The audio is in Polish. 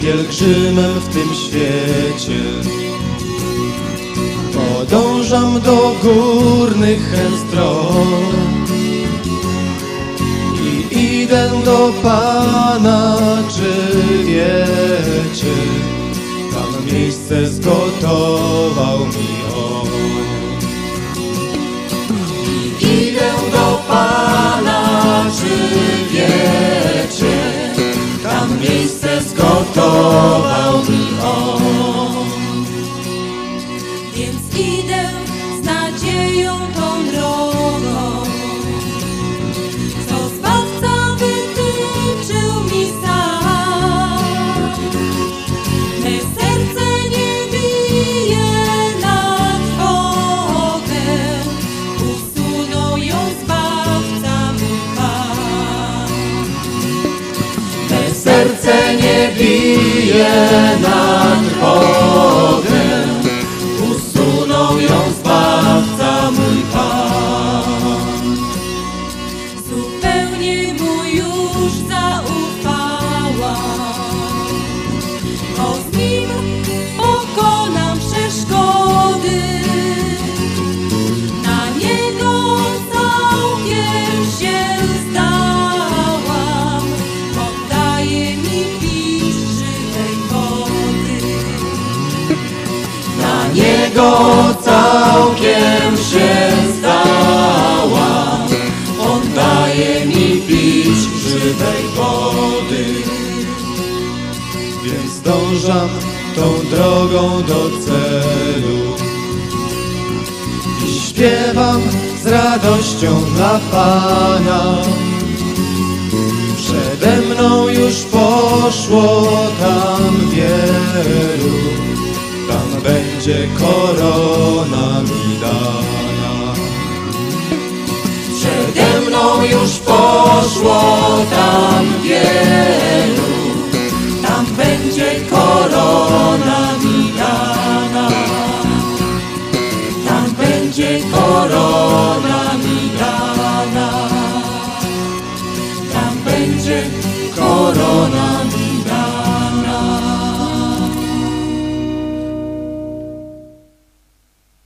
pielgrzymem w tym świecie. Podążam do górnych stron i idę do Pana, czy wiecie, tam miejsce zgotował mi miejsce zgotował mi On. Więc idę z nadzieją tą drogą, już zaufałam, bo z nim pokonam przeszkody. Na niego całkiem się zdałam, oddaje mi pić wody. Na niego całkiem się Więc dążam tą drogą do celu i śpiewam z radością dla Pana. Przede mną już poszło tam wielu, tam będzie korona mi dana. Przede mną już poszło tam wielu, It's.